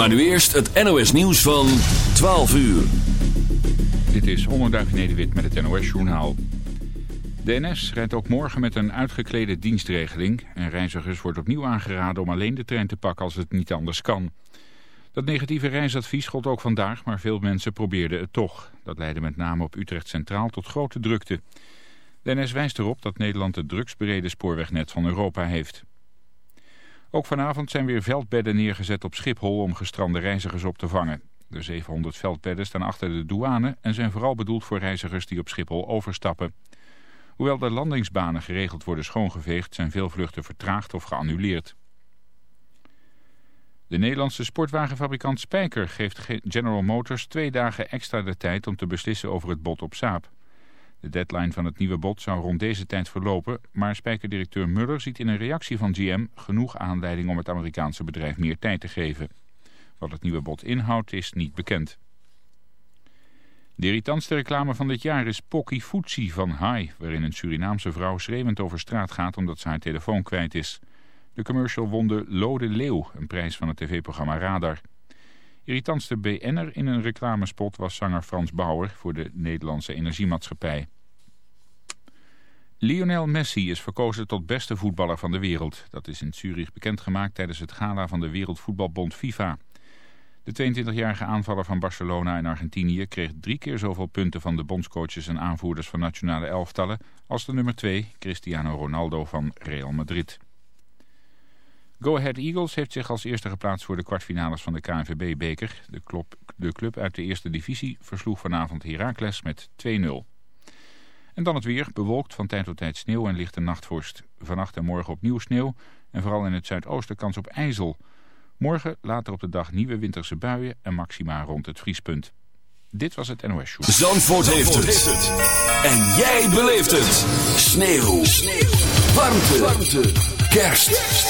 Maar nu eerst het NOS nieuws van 12 uur. Dit is Onderduif Nederwit met het NOS Journaal. De NS rijdt ook morgen met een uitgeklede dienstregeling. En reizigers wordt opnieuw aangeraden om alleen de trein te pakken als het niet anders kan. Dat negatieve reisadvies gold ook vandaag, maar veel mensen probeerden het toch. Dat leidde met name op Utrecht Centraal tot grote drukte. De wijst erop dat Nederland het drugsbereden spoorwegnet van Europa heeft. Ook vanavond zijn weer veldbedden neergezet op Schiphol om gestrande reizigers op te vangen. De 700 veldbedden staan achter de douane en zijn vooral bedoeld voor reizigers die op Schiphol overstappen. Hoewel de landingsbanen geregeld worden schoongeveegd, zijn veel vluchten vertraagd of geannuleerd. De Nederlandse sportwagenfabrikant Spijker geeft General Motors twee dagen extra de tijd om te beslissen over het bod op Saab. De deadline van het nieuwe bod zou rond deze tijd verlopen, maar spijkerdirecteur Muller ziet in een reactie van GM genoeg aanleiding om het Amerikaanse bedrijf meer tijd te geven. Wat het nieuwe bod inhoudt is niet bekend. De irritantste reclame van dit jaar is Pocky Futsi van Hai, waarin een Surinaamse vrouw schreeuwend over straat gaat omdat ze haar telefoon kwijt is. De commercial won de Lode Leeuw, een prijs van het tv-programma Radar. Irritantste BN'er in een reclamespot was zanger Frans Bauer voor de Nederlandse Energiemaatschappij. Lionel Messi is verkozen tot beste voetballer van de wereld. Dat is in Zurich bekendgemaakt tijdens het gala van de Wereldvoetbalbond FIFA. De 22-jarige aanvaller van Barcelona en Argentinië kreeg drie keer zoveel punten van de bondscoaches en aanvoerders van nationale elftallen als de nummer 2, Cristiano Ronaldo van Real Madrid. Go Ahead Eagles heeft zich als eerste geplaatst voor de kwartfinales van de KNVB-beker. De, de, club uit de eerste divisie versloeg vanavond Heracles met 2-0. En dan het weer, bewolkt van tijd tot tijd sneeuw en lichte nachtvorst. Vannacht en morgen opnieuw sneeuw en vooral in het zuidoosten kans op ijzel. Morgen later op de dag nieuwe winterse buien en maxima rond het vriespunt. Dit was het NOS Show. Zandvoort, heeft, het. En jij beleeft het. Sneeuw. sneeuw. Warmte. Warmte. Kerst.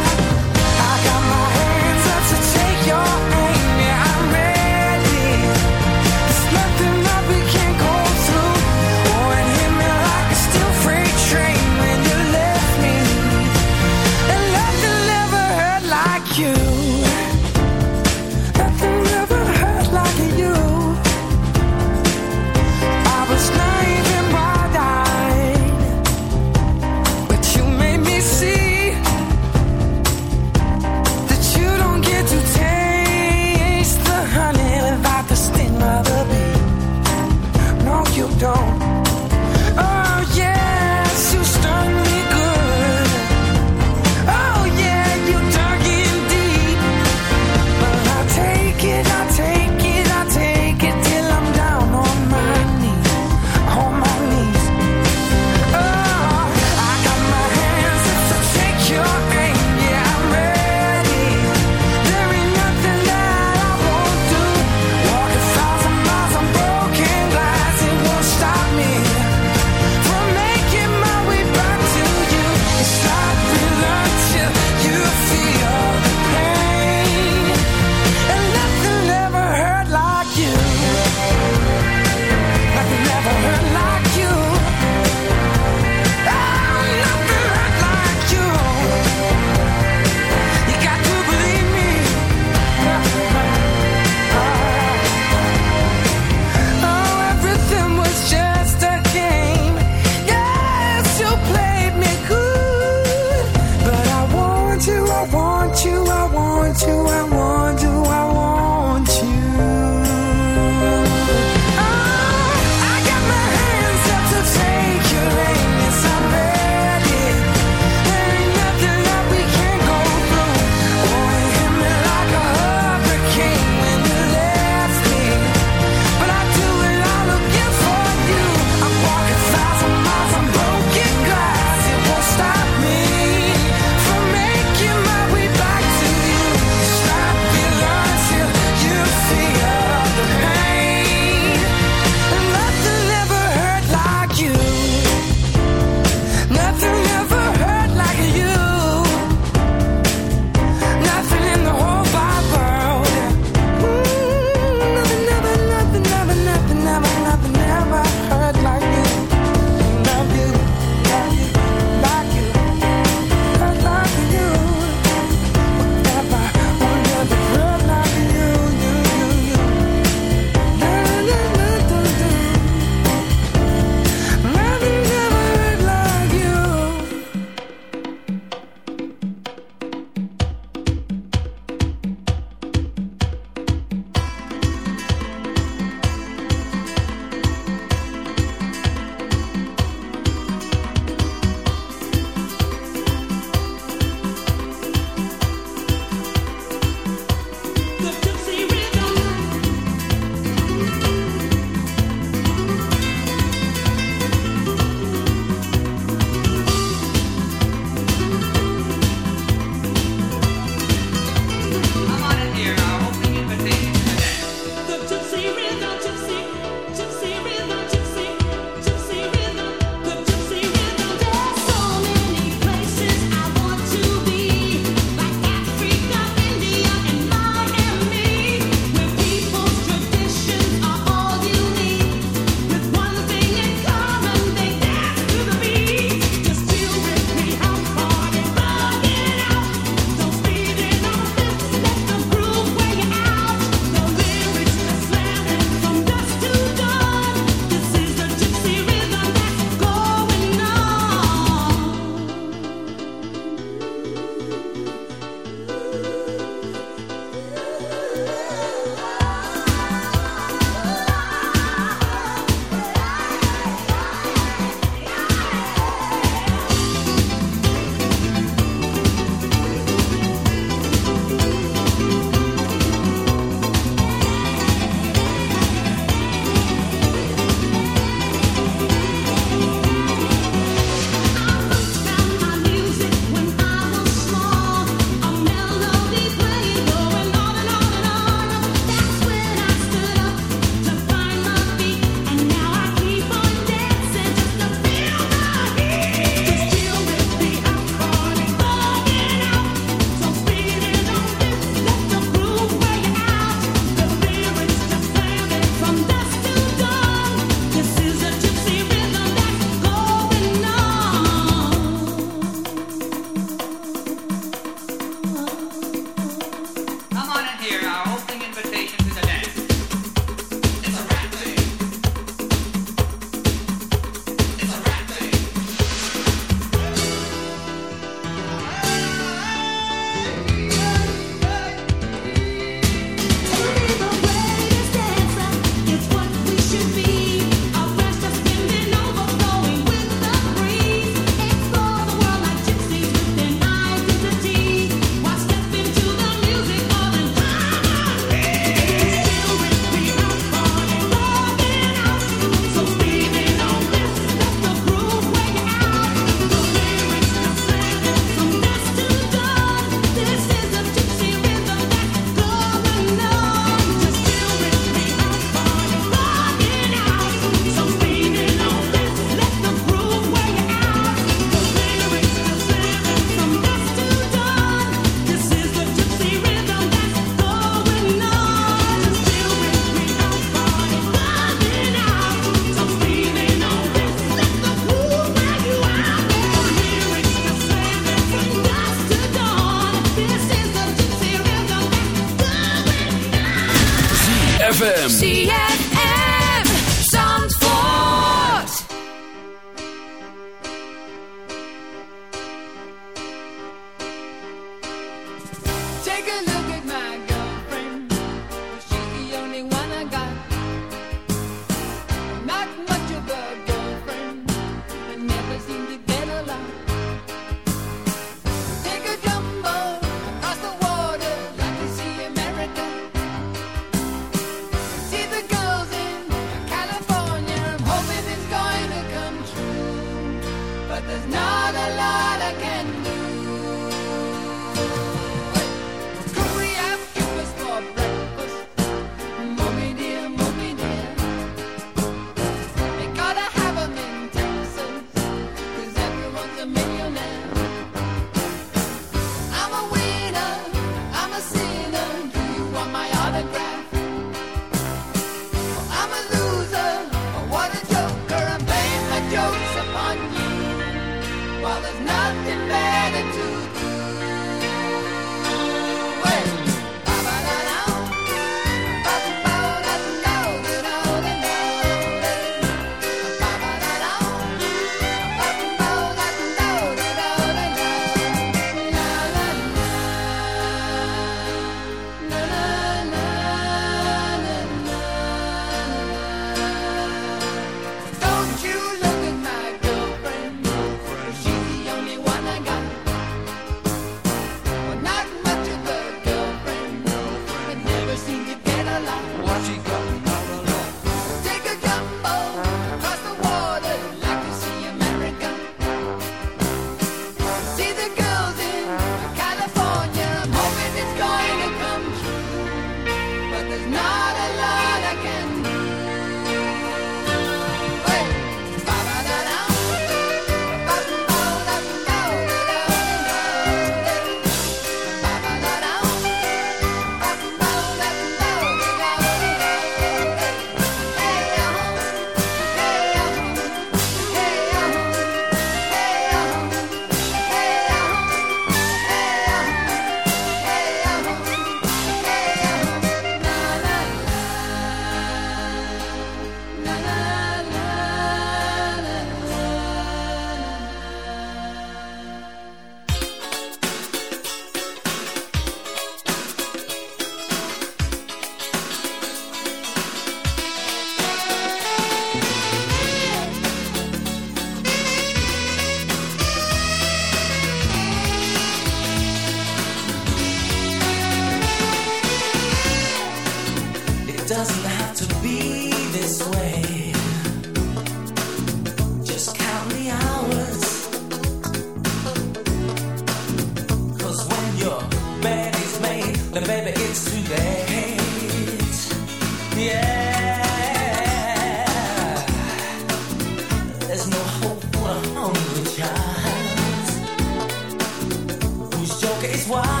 voir.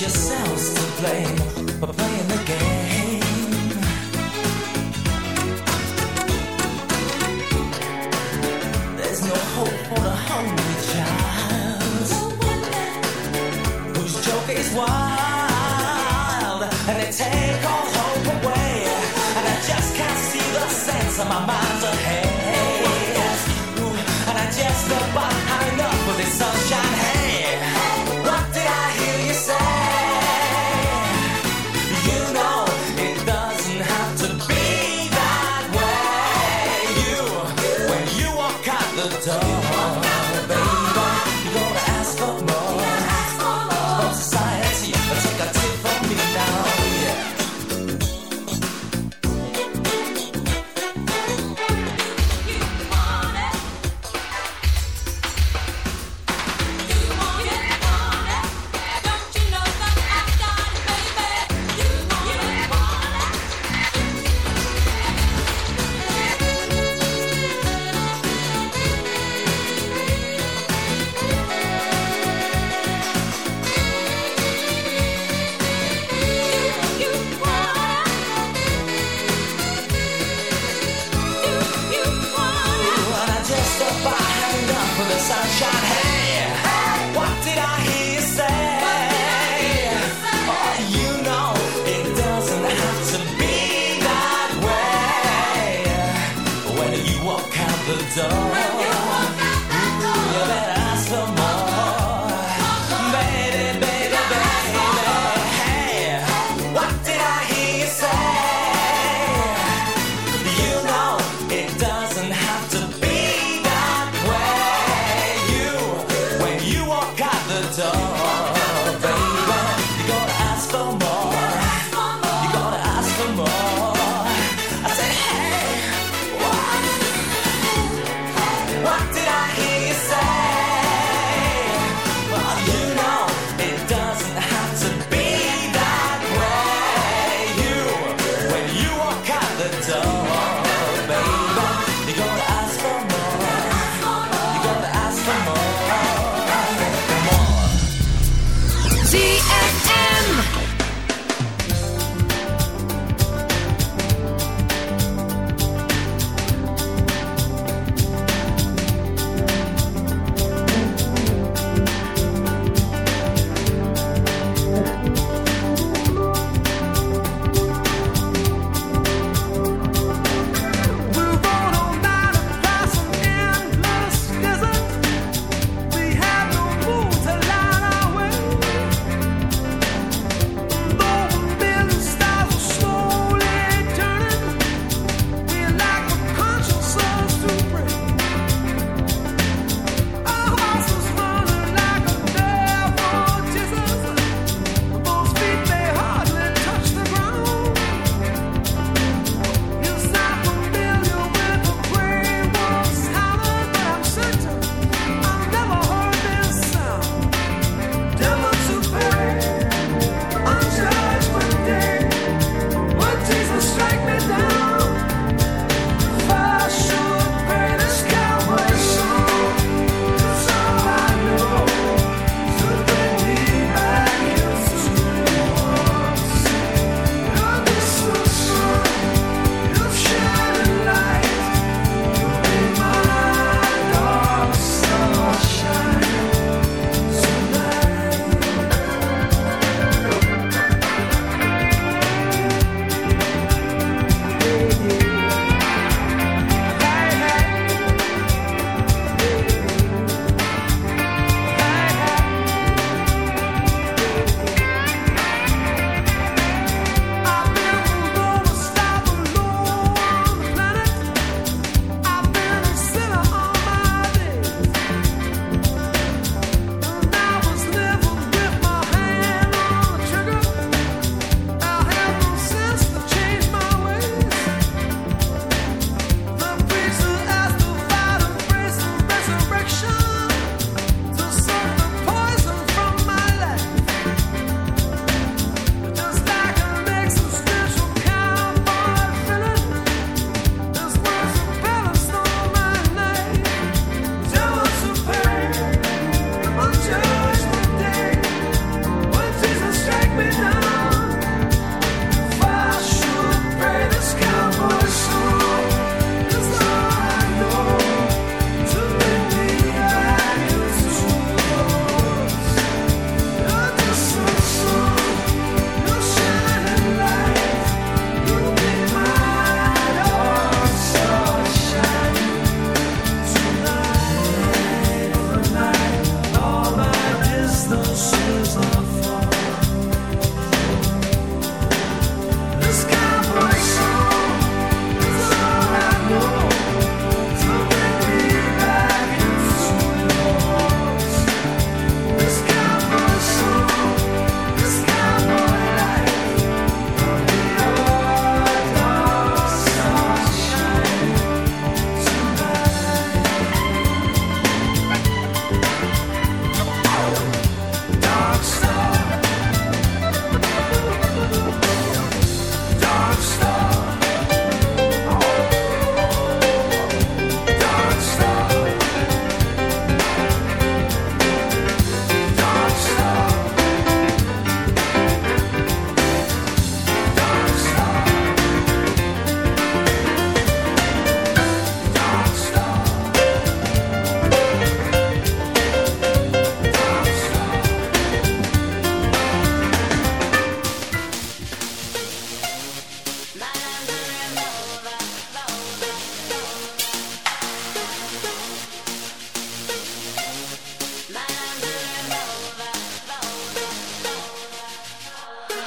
yourselves to blame for playing the game. There's no hope for the hungry child no whose joke is wild and they take all hope away. And I just can't see the sense of my mind's ahead. And I just look behind enough for the sunshine.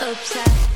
upset.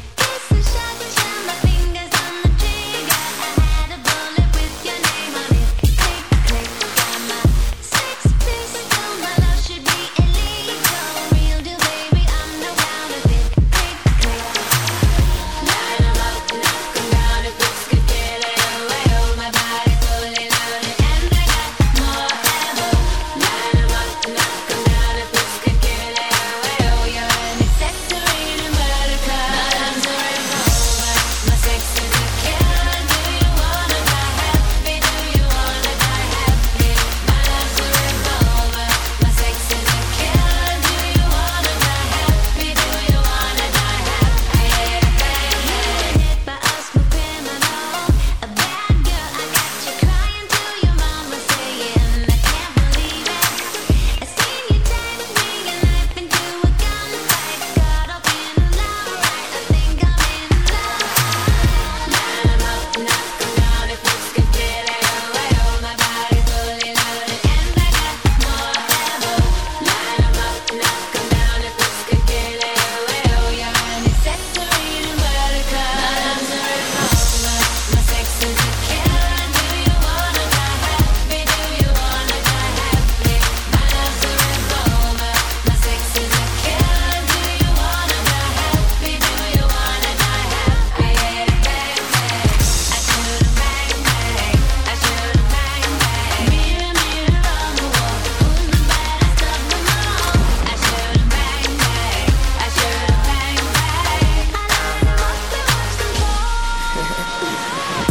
Oh!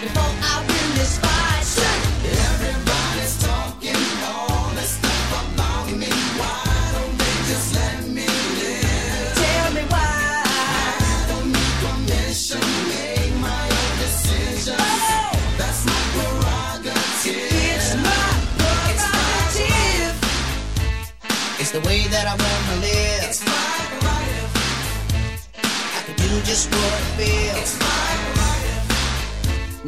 before I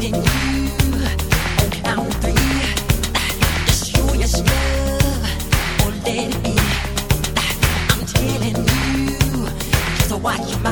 Getting you watch my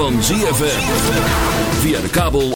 van ZFM.